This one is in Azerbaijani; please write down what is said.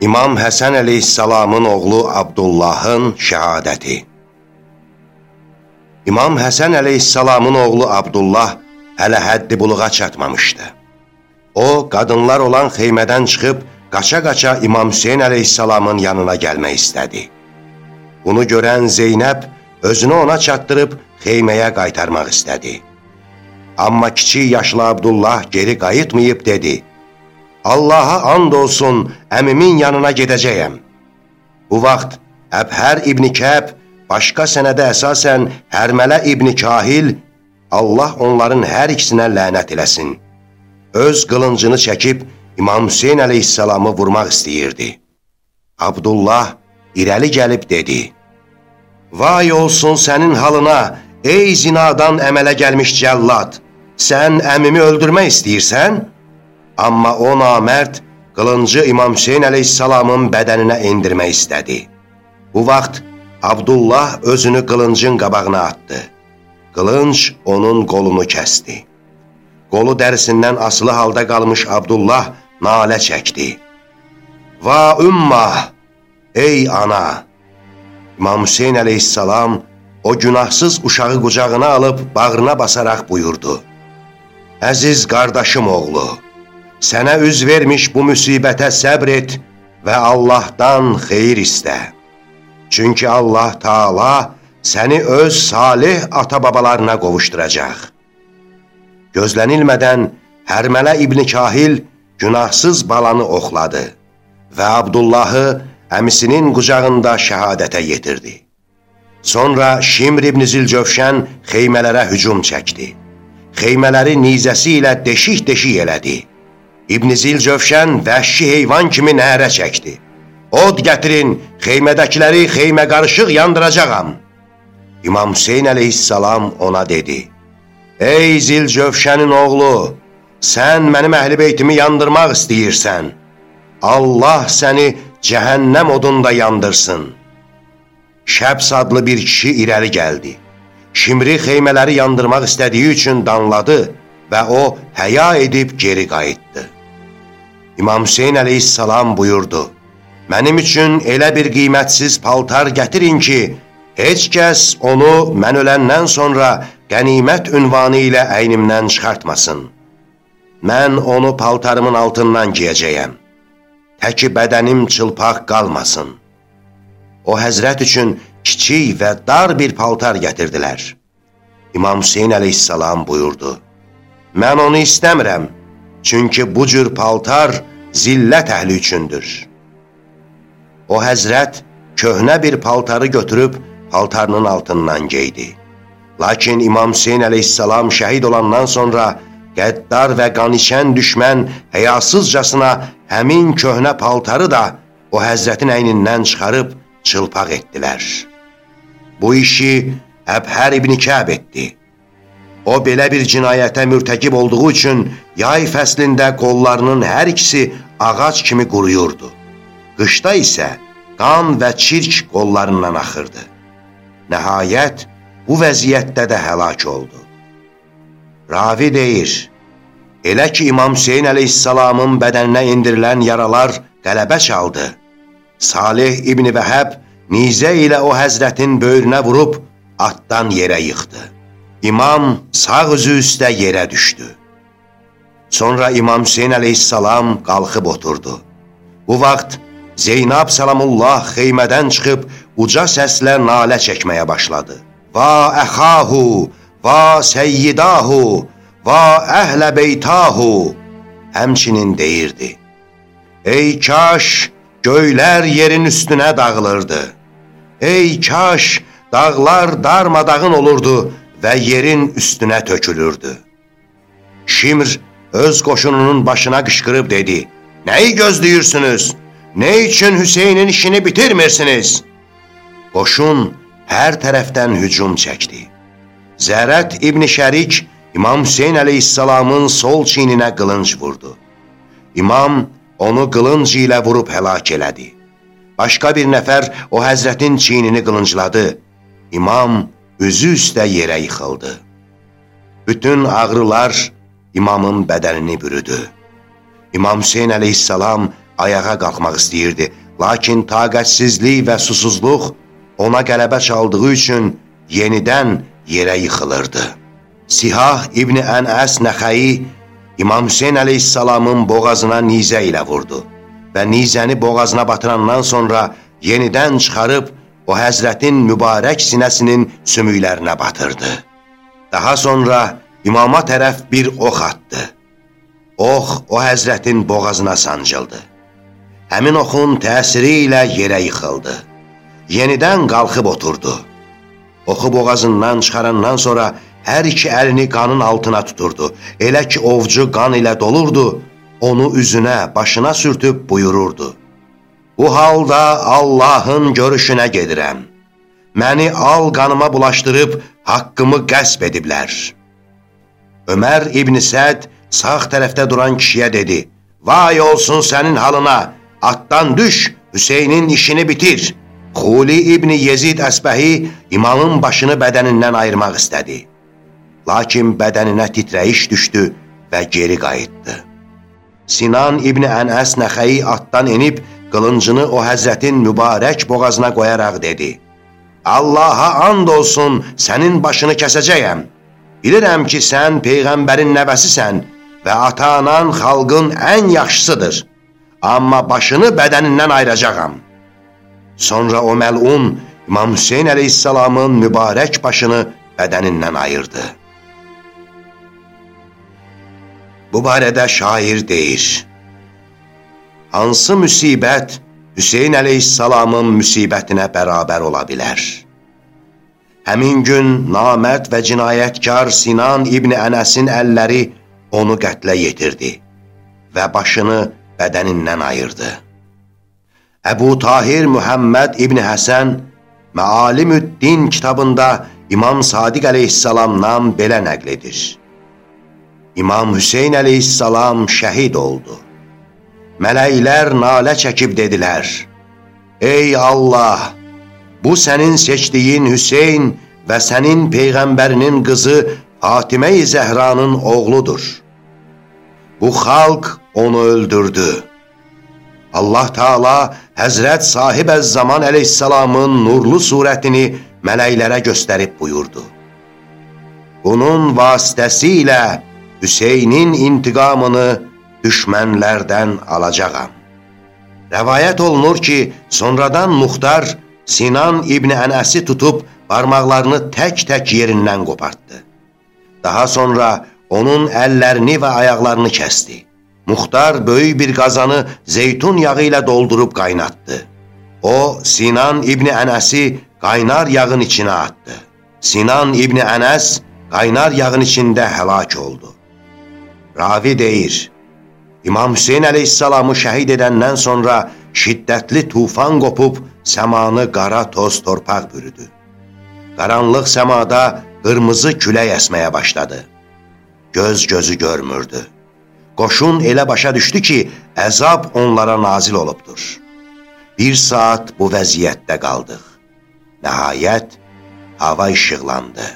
İmam Həsən əleyhissalamın oğlu Abdullahın şəhadəti İmam Həsən əleyhissalamın oğlu Abdullah hələ həddi buluğa çatmamışdı. O, qadınlar olan xeymədən çıxıb, qaça-qaça İmam Hüseyin əleyhissalamın yanına gəlmək istədi. Bunu görən Zeynəb özünü ona çatdırıb xeyməyə qaytarmaq istədi. Amma kiçik yaşlı Abdullah geri qayıtmayıb dedi, Allaha and olsun, əmimin yanına gedəcəyəm. Bu vaxt Əbhər İbni Kəb, başqa sənədə əsasən Hərmələ İbni Kahil, Allah onların hər ikisinə lənət eləsin. Öz qılıncını çəkib İmam Hüseyin əleyhissalamı vurmaq istəyirdi. Abdullah irəli gəlib dedi, Vay olsun sənin halına, ey zinadan əmələ gəlmiş cəllad, sən əmimi öldürmək istəyirsən? Amma o namərd qılıncı İmam Hüseyin əleyhissalamın bədəninə indirmək istədi. Bu vaxt Abdullah özünü qılıncın qabağına attı. Qılınc onun qolunu kəsti. Qolu dərisindən asılı halda qalmış Abdullah nalə çəkdi. Va ümmah, ey ana! İmam Hüseyin əleyhissalam o günahsız uşağı qucağına alıb bağrına basaraq buyurdu. Əziz qardaşım oğlu! Sənə üz vermiş bu müsibətə səbr et və Allahdan xeyir istə. Çünki Allah Taala səni öz salih ata-babalarına qovuşduracaq. Gözlənilmədən Hərmələ İbni Kahil günahsız balanı oxladı və Abdullahı əmisinin qucağında şəhadətə yetirdi. Sonra Şimr İbni Zilcövşən xeymələrə hücum çəkdi. Xeymələri nizəsi ilə deşik-deşik elədi. İbn Zilcövşən vəhşi heyvan kimi nərə çəkdi. Od gətirin, xeymədəkiləri xeymə qarışıq yandıracağam. İmam Hüseyin əleyhissalam ona dedi, Ey Zilcövşənin oğlu, sən mənim əhl-i beytimi yandırmaq istəyirsən. Allah səni cəhənnəm odunda yandırsın. Şəbs adlı bir kişi irəli gəldi. Şimri xeymələri yandırmaq istədiyi üçün danladı və o həya edib geri qayıtdı. İmam Hüseyin əleyhissalam buyurdu, Mənim üçün elə bir qiymətsiz paltar gətirin ki, heç kəs onu mən öləndən sonra qənimət ünvanı ilə əynimdən çıxartmasın. Mən onu paltarımın altından giyəcəyəm. Təki bədənim çılpaq qalmasın. O həzrət üçün kiçik və dar bir paltar gətirdilər. İmam Hüseyin əleyhissalam buyurdu, Mən onu istəmirəm. Çünki bu cür paltar zillət əhli üçündür. O həzrət köhnə bir paltarı götürüb paltarının altından geydi. Lakin İmam Hüseyin əleyhissalam şəhid olandan sonra qəddar və qaniçən düşmən həyasızcasına həmin köhnə paltarı da o həzrətin əynindən çıxarıb çılpaq etdilər. Bu işi Əbhər ibn Kəb etdi. O belə bir cinayətə mürtəkib olduğu üçün yay fəslində qollarının hər ikisi ağac kimi quruyurdu. Qışda isə qan və çirk qollarından axırdı. Nəhayət, bu vəziyyətdə də həlak oldu. Ravi deyir, elə ki İmam Hüseyin əleyhissalamın bədəninə indirilən yaralar qələbə çaldı. Salih İbni Vəhəb nizə ilə o həzrətin böyrünə vurub atdan yerə yıxdı. İmam sağ üzü üstə yerə düşdü. Sonra İmam Hüseyin əleyhissalam qalxıb oturdu. Bu vaxt Zeynab salamullah xeymədən çıxıb uca səslə nalə çəkməyə başladı. Va əxahu, va səyyidahu, va əhlə beytahu. Həmçinin deyirdi. Ey kaş, göylər yerin üstünə dağılırdı. Ey kaş, dağlar darmadağın olurdu və yerin üstünə tökülürdü. Şimr öz qoşununun başına qışqırıb dedi, Nəyi gözləyirsiniz? Nə üçün Hüseynin işini bitirmirsiniz? Qoşun hər tərəfdən hücum çəkdi. Zərət İbn Şərik İmam Hüseyin əleyhissalamın sol çiyninə qılınc vurdu. İmam onu qılınc ilə vurub həlak elədi. Başqa bir nəfər o həzrətin çiynini qılıncladı. İmam üzü üstə yerə yıxıldı. Bütün ağrılar imamın bədənini bürüdü. İmam Hüseyin əleyhissalam ayağa qalxmaq istəyirdi, lakin taqətsizlik və susuzluq ona qələbə çaldığı üçün yenidən yerə yıxılırdı. Sihah İbni Ənəs Nəxəyi İmam Hüseyin əleyhissalamın boğazına nizə ilə vurdu və nizəni boğazına batırandan sonra yenidən çıxarıb o həzrətin mübarək sinəsinin sümüklərinə batırdı. Daha sonra imama tərəf bir ox atdı. Ox o həzrətin boğazına sancıldı. Həmin oxun təsiri ilə yerə yıxıldı. Yenidən qalxıb oturdu. Oxu boğazından çıxarandan sonra hər iki əlini qanın altına tuturdu. Elə ki, ovcu qan ilə dolurdu, onu üzünə, başına sürtüb buyururdu. Bu halda Allahın görüşünə gedirəm. Məni al qanıma bulaşdırıb haqqımı qəsb ediblər. Ömər İbn Səd sağ tərəfdə duran kişiyə dedi, Vay olsun sənin halına, atdan düş, Hüseynin işini bitir. Xuli İbni Yezid Əsbəhi imamın başını bədənindən ayırmaq istədi. Lakin bədəninə titrəyiş düşdü və geri qayıtdı. Sinan İbni Ənəs Nəxəyi atdan enib, qılıncını o həzrətin mübarək boğazına qoyaraq dedi, Allaha and olsun, sənin başını kəsəcəyəm. Bilirəm ki, sən Peyğəmbərin nəvəsisən və ata-anan xalqın ən yaxşısıdır. Amma başını bədənindən ayıracağam. Sonra o məlun İmam Hüseyin əleyhissalamın mübarək başını bədənindən ayırdı. Bu barədə şair deyir, Hansı müsibət Hüseyin əleyhissalamın müsibətinə bərabər ola bilər? Həmin gün namət və cinayətkar Sinan İbni Ənəsin əlləri onu qətlə yetirdi və başını bədənindən ayırdı. Əbu Tahir Mühəmməd İbni Həsən Məalimüddin kitabında İmam Sadiq əleyhissalamdan belə nəql edir. İmam Hüseyin əleyhissalam şəhid oldu. Mələklər nalə çəkib dedilər, Ey Allah, bu sənin seçdiyin Hüseyin və sənin Peyğəmbərinin qızı Fatimə-i Zəhranın oğludur. Bu xalq onu öldürdü. Allah Taala Həzrət Sahib Əz-Zaman əleyhissalamın nurlu surətini mələklərə göstərib buyurdu. Bunun vasitəsilə Hüseynin intiqamını düşmənlərdən alacağam. Rəvayət olunur ki, sonradan Muxtar Sinan İbni Ənəsi tutub barmaqlarını tək-tək yerindən qopartdı. Daha sonra onun əllərini və ayaqlarını kəsti. Muxtar böyük bir qazanı zeytun yağı ilə doldurub qaynatdı. O, Sinan İbni Ənəsi qaynar yağın içinə atdı. Sinan İbni Ənəs qaynar yağın içində həlak oldu. Ravi deyir, İmam Hüseyin əleyhissalamı şəhid edəndən sonra şiddətli tufan qopub səmanı qara toz torpaq bürüdü. Qaranlıq səmada qırmızı külək əsməyə başladı. Göz gözü görmürdü. Qoşun elə başa düşdü ki, əzab onlara nazil olubdur. Bir saat bu vəziyyətdə qaldıq. Nəhayət, hava işıqlandı.